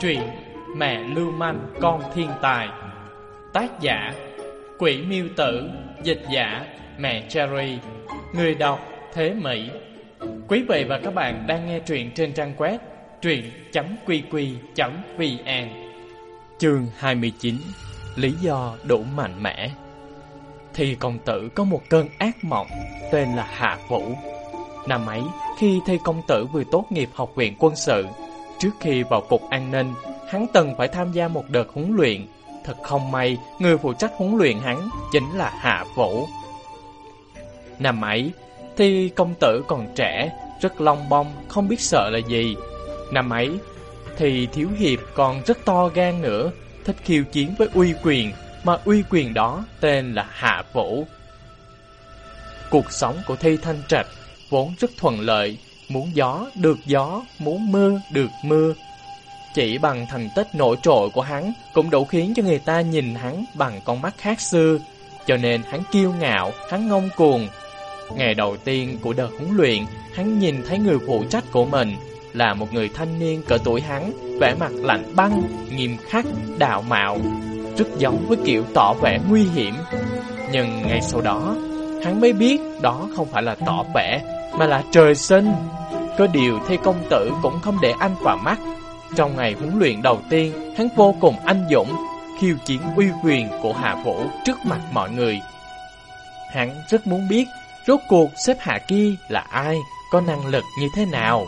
Truyện Mẹ Lưu Manh Con Thiên Tài. Tác giả Quỷ Miêu Tử. Dịch giả Mẹ Cherry. Người đọc Thế Mỹ. Quý vị và các bạn đang nghe truyện trên trang web truyện.qq.vn Chương 29 Lý do đủ mạnh mẽ. Thì công tử có một cơn ác mộng tên là Hạ Vũ. Năm ấy, khi thi công tử vừa tốt nghiệp học viện quân sự Trước khi vào cục an ninh, hắn từng phải tham gia một đợt huấn luyện. Thật không may, người phụ trách huấn luyện hắn chính là Hạ Vũ. Năm ấy, thì công tử còn trẻ, rất long bông, không biết sợ là gì. Năm ấy, thì Thiếu Hiệp còn rất to gan nữa, thích khiêu chiến với uy quyền, mà uy quyền đó tên là Hạ Vũ. Cuộc sống của Thi Thanh Trạch vốn rất thuận lợi, Muốn gió, được gió, muốn mưa, được mưa. Chỉ bằng thành tích nổi trội của hắn cũng đủ khiến cho người ta nhìn hắn bằng con mắt khác xưa. Cho nên hắn kiêu ngạo, hắn ngông cuồng. Ngày đầu tiên của đợt huấn luyện, hắn nhìn thấy người phụ trách của mình là một người thanh niên cỡ tuổi hắn, vẻ mặt lạnh băng, nghiêm khắc, đạo mạo, rất giống với kiểu tỏ vẻ nguy hiểm. Nhưng ngay sau đó, hắn mới biết đó không phải là tỏ vẻ, mà là trời sinh. Có điều thê công tử cũng không để anh vào mắt. Trong ngày huấn luyện đầu tiên, hắn vô cùng anh dũng, khiêu chiến uy quyền của Hạ Vũ trước mặt mọi người. Hắn rất muốn biết rốt cuộc xếp hạ kia là ai, có năng lực như thế nào.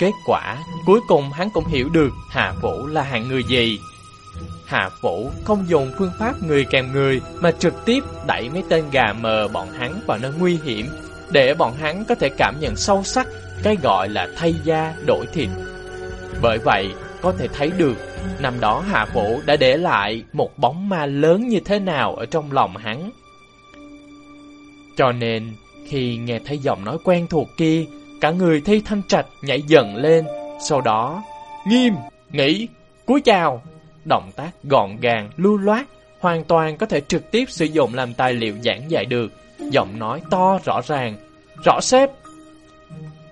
Kết quả, cuối cùng hắn cũng hiểu được Hạ Vũ là hạng người gì. Hạ Vũ không dùng phương pháp người kèm người mà trực tiếp đẩy mấy tên gà mờ bọn hắn vào nơi nguy hiểm để bọn hắn có thể cảm nhận sâu sắc cái gọi là thay da đổi thịt. Bởi vậy, có thể thấy được, năm đó Hạ Vũ đã để lại một bóng ma lớn như thế nào ở trong lòng hắn. Cho nên, khi nghe thấy giọng nói quen thuộc kia, cả người thi thanh trạch nhảy dần lên, sau đó, nghiêm, nghĩ, cúi chào. Động tác gọn gàng, lưu loát, hoàn toàn có thể trực tiếp sử dụng làm tài liệu giảng dạy được, giọng nói to rõ ràng, rõ xếp.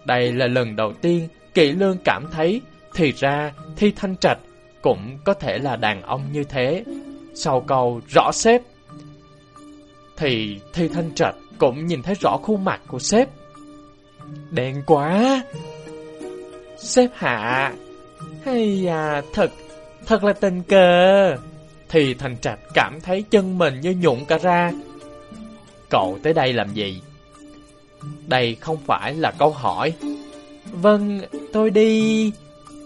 Đây là lần đầu tiên Kỵ Lương cảm thấy thì ra Thi Thanh Trạch cũng có thể là đàn ông như thế. Sau câu rõ sếp, thì Thi Thanh Trạch cũng nhìn thấy rõ khuôn mặt của sếp. Đen quá! Sếp hạ! Hay à, thật, thật là tình cờ. Thì Thanh Trạch cảm thấy chân mình như nhụng cả ra. Cậu tới đây làm gì? Đây không phải là câu hỏi. Vâng, tôi đi.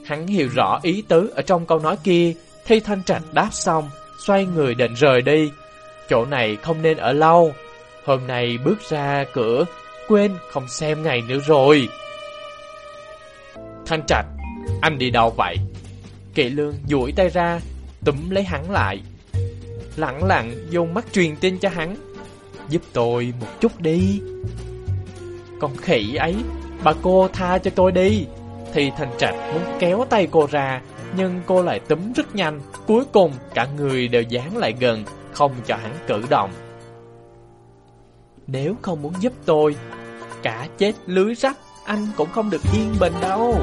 Hắn hiểu rõ ý tứ ở trong câu nói kia, thi thanh trạch đáp xong, xoay người định rời đi. Chỗ này không nên ở lâu. Hôm nay bước ra cửa, quên không xem ngày nữa rồi. Thanh trạch, anh đi đâu vậy? Kỵ lương duỗi tay ra, túm lấy hắn lại. Lặng lặng dùng mắt truyền tin cho hắn. Giúp tôi một chút đi. Con khỉ ấy, bà cô tha cho tôi đi. Thì thành trạch muốn kéo tay cô ra, nhưng cô lại túm rất nhanh. Cuối cùng cả người đều dán lại gần, không cho hắn cử động. Nếu không muốn giúp tôi, cả chết lưới rách, anh cũng không được yên bình đâu.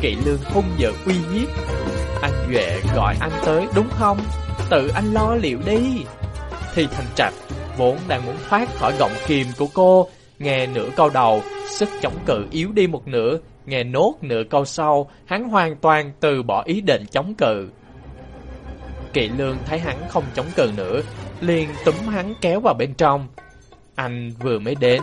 Kỵ lương hung dữ uy hiếp. Anh Duệ gọi anh tới đúng không? Tự anh lo liệu đi. Thì thành trạch vốn đang muốn thoát khỏi gọng kìm của cô, Nghe nửa câu đầu, sức chống cự yếu đi một nửa, nghe nốt nửa câu sau, hắn hoàn toàn từ bỏ ý định chống cự. Kỵ lương thấy hắn không chống cự nữa, liền túm hắn kéo vào bên trong. Anh vừa mới đến,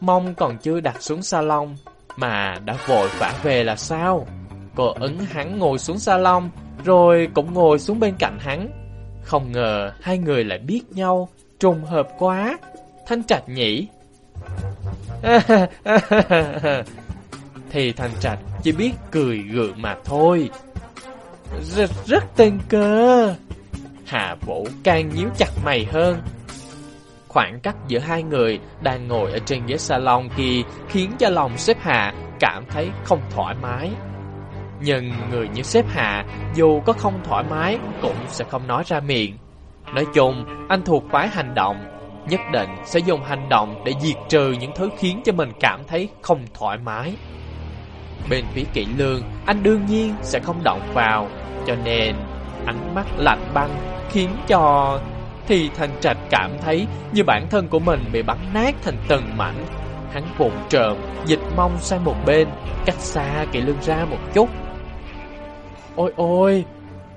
mong còn chưa đặt xuống salon, mà đã vội vã về là sao? Cô ấn hắn ngồi xuống salon, rồi cũng ngồi xuống bên cạnh hắn. Không ngờ hai người lại biết nhau, trùng hợp quá. Thanh trạch nhỉ, thì thành trạch chỉ biết cười gượng mà thôi. Rất, rất tình cơ. Hà Vũ càng nhíu chặt mày hơn. Khoảng cách giữa hai người đang ngồi ở trên ghế salon kia khiến cho lòng xếp hạ cảm thấy không thoải mái. Nhưng người như xếp hạ dù có không thoải mái cũng sẽ không nói ra miệng. Nói chung, anh thuộc phái hành động nhất định sẽ dùng hành động để diệt trừ những thứ khiến cho mình cảm thấy không thoải mái. Bên phía kỹ lương, anh đương nhiên sẽ không động vào, cho nên ánh mắt lạnh băng khiến cho thì thành trạch cảm thấy như bản thân của mình bị bắn nát thành từng mảnh. Hắn vụn trợn, dịch mông sang một bên, cách xa kỵ lương ra một chút. Ôi ôi,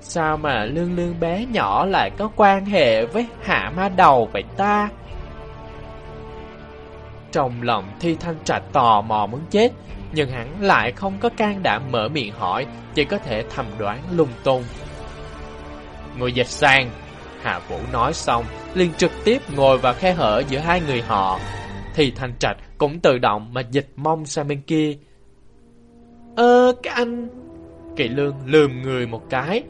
sao mà lương lương bé nhỏ lại có quan hệ với hạ ma đầu vậy ta? Trong lòng thi thanh trạch tò mò muốn chết, nhưng hắn lại không có can đảm mở miệng hỏi, chỉ có thể thầm đoán lung tung. Người dịch sang, Hạ Vũ nói xong, liền trực tiếp ngồi vào khe hở giữa hai người họ. Thì Thanh Trạch cũng tự động mà dịch mông sang bên kia. Ơ, cái anh... Kỳ Lương lườm người một cái,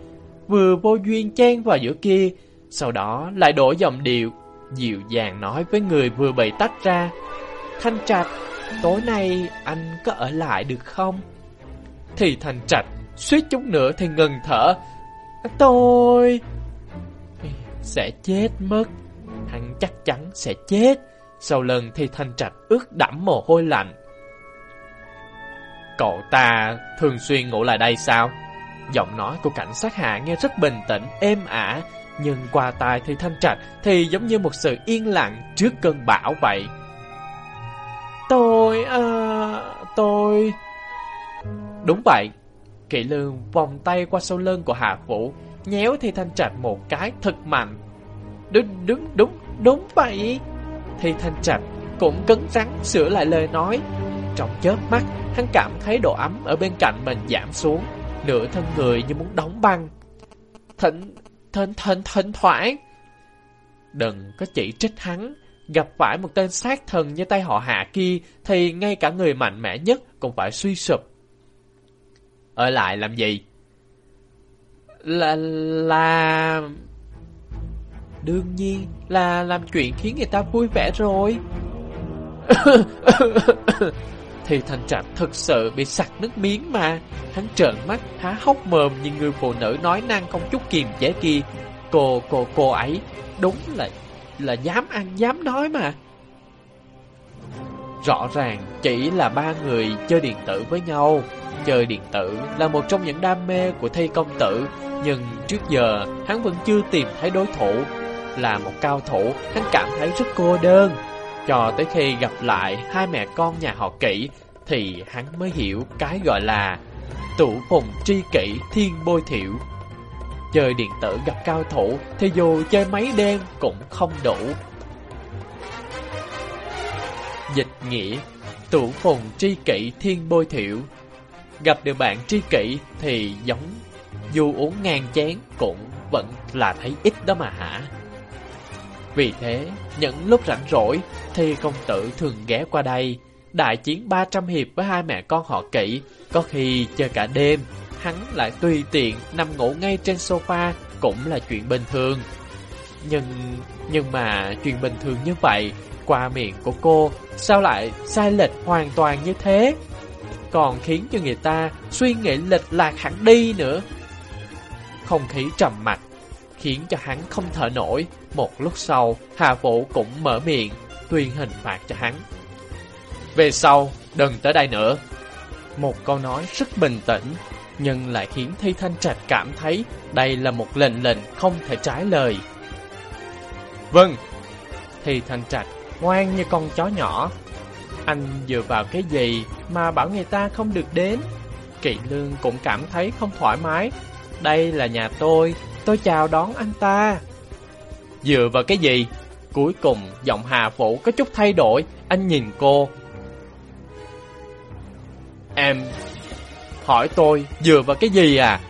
vừa vô duyên chen vào giữa kia, sau đó lại đổi giọng điệu, dịu dàng nói với người vừa bị tách ra. Thanh Trạch, tối nay anh có ở lại được không? Thì Thanh Trạch suýt chút nữa thì ngừng thở. Tôi sẽ chết mất. Hắn chắc chắn sẽ chết. Sau lần thì thanh trạch ướt đẫm mồ hôi lạnh. Cậu ta thường xuyên ngủ lại đây sao? Giọng nói của cảnh sát hạ nghe rất bình tĩnh, êm ả, nhưng qua tai thì thanh trạch thì giống như một sự yên lặng trước cơn bão vậy. Tôi, à, tôi... Đúng vậy. Kỵ lương vòng tay qua sau lưng của Hạ Vũ, nhéo thì Thanh Trạch một cái thật mạnh. Đúng, đúng, đúng, đúng vậy. Thì Thanh Trạch cũng cứng rắn sửa lại lời nói. Trong chớp mắt, hắn cảm thấy độ ấm ở bên cạnh mình giảm xuống, nửa thân người như muốn đóng băng. Thỉnh, thỉnh, thỉnh, thỉnh thoảng. Đừng có chỉ trích hắn, gặp phải một tên sát thần như tay họ hạ kia thì ngay cả người mạnh mẽ nhất cũng phải suy sụp. Ở lại làm gì? Là... là... Đương nhiên là làm chuyện khiến người ta vui vẻ rồi. Thì thành trạm thực sự bị sặc nước miếng mà. Hắn trợn mắt, há hốc mồm nhìn người phụ nữ nói năng không chút kiềm chế kia. Cô, cô, cô ấy, đúng là, là dám ăn, dám nói mà. Rõ ràng chỉ là ba người chơi điện tử với nhau Chơi điện tử là một trong những đam mê của thi công tử Nhưng trước giờ hắn vẫn chưa tìm thấy đối thủ Là một cao thủ hắn cảm thấy rất cô đơn cho tới khi gặp lại hai mẹ con nhà họ kỹ Thì hắn mới hiểu cái gọi là Tủ phùng tri kỷ thiên bôi thiểu. Chơi điện tử gặp cao thủ Thì dù chơi mấy đêm cũng không đủ. Dịch nghĩa, Tủ phùng tri kỷ thiên bôi thiểu. Gặp được bạn tri kỷ thì giống, Dù uống ngàn chén cũng vẫn là thấy ít đó mà hả? Vì thế những lúc rảnh rỗi Thì công tử thường ghé qua đây Đại chiến 300 hiệp với hai mẹ con họ kỹ Có khi chơi cả đêm Hắn lại tùy tiện nằm ngủ ngay trên sofa Cũng là chuyện bình thường Nhưng nhưng mà chuyện bình thường như vậy Qua miệng của cô Sao lại sai lệch hoàn toàn như thế còn khiến cho người ta suy nghĩ lệch lạc hẳn đi nữa. Không khí trầm mặc, khiến cho hắn không thở nổi. Một lúc sau, Hà Vũ cũng mở miệng, tuyên hình phạt cho hắn. Về sau, đừng tới đây nữa. Một câu nói rất bình tĩnh, nhưng lại khiến Thi Thanh Trạch cảm thấy đây là một lệnh lệnh không thể trái lời. Vâng, Thi Thanh Trạch ngoan như con chó nhỏ, anh dựa vào cái gì mà bảo người ta không được đến? Kỵ lương cũng cảm thấy không thoải mái. Đây là nhà tôi, tôi chào đón anh ta. Dựa vào cái gì? Cuối cùng giọng Hà Phụ có chút thay đổi, anh nhìn cô. Em hỏi tôi dựa vào cái gì à?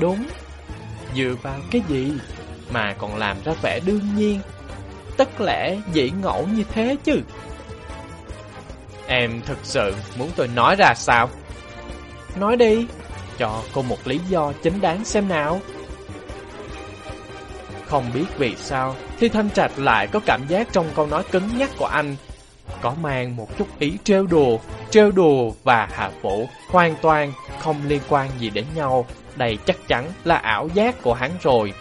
Đúng, dựa vào cái gì mà còn làm ra vẻ đương nhiên. Tất lẽ dĩ ngẫu như thế chứ. Em thực sự muốn tôi nói ra sao? Nói đi, cho cô một lý do chính đáng xem nào. Không biết vì sao, thì Thanh Trạch lại có cảm giác trong câu nói cứng nhắc của anh có mang một chút ý trêu đùa, trêu đùa và hạ vũ hoàn toàn không liên quan gì đến nhau. Đây chắc chắn là ảo giác của hắn rồi.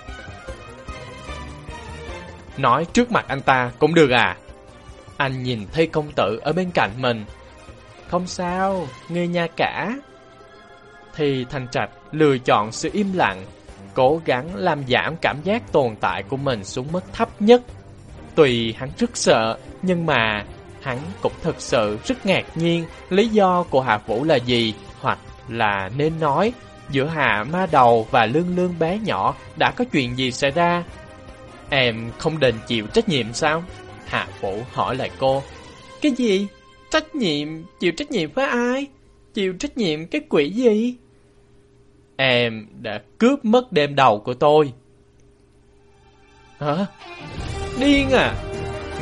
Nói trước mặt anh ta cũng được à? Anh nhìn thấy công tử ở bên cạnh mình. không sao, người nhà cả. Thì Thanh Trạch lựa chọn sự im lặng, cố gắng làm giảm cảm giác tồn tại của mình xuống mức thấp nhất. Tùy hắn rất sợ, nhưng mà hắn cũng thực sự rất ngạc nhiên lý do của Hạ Vũ là gì, hoặc là nên nói giữa Hạ Ma Đầu và Lương Lương bé nhỏ đã có chuyện gì xảy ra. Em không định chịu trách nhiệm sao? Hạ Vũ hỏi lại cô. Cái gì? Trách nhiệm? Chịu trách nhiệm với ai? Chịu trách nhiệm cái quỷ gì? Em đã cướp mất đêm đầu của tôi. Hả? Điên à?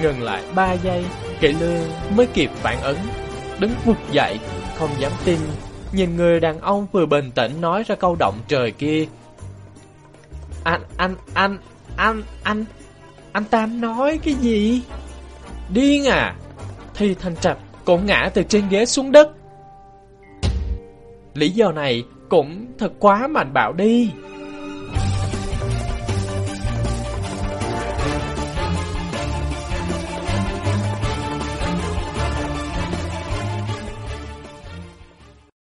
Ngừng lại 3 giây, Kỵ Lương mới kịp phản ứng. Đứng vực dậy, không dám tin, nhìn người đàn ông vừa bình tĩnh nói ra câu động trời kia. Anh, anh, anh, anh, anh, anh ta nói cái gì? Điên à? Thì thành trạch cũng ngã từ trên ghế xuống đất. Lý do này cũng thật quá mạnh bạo đi.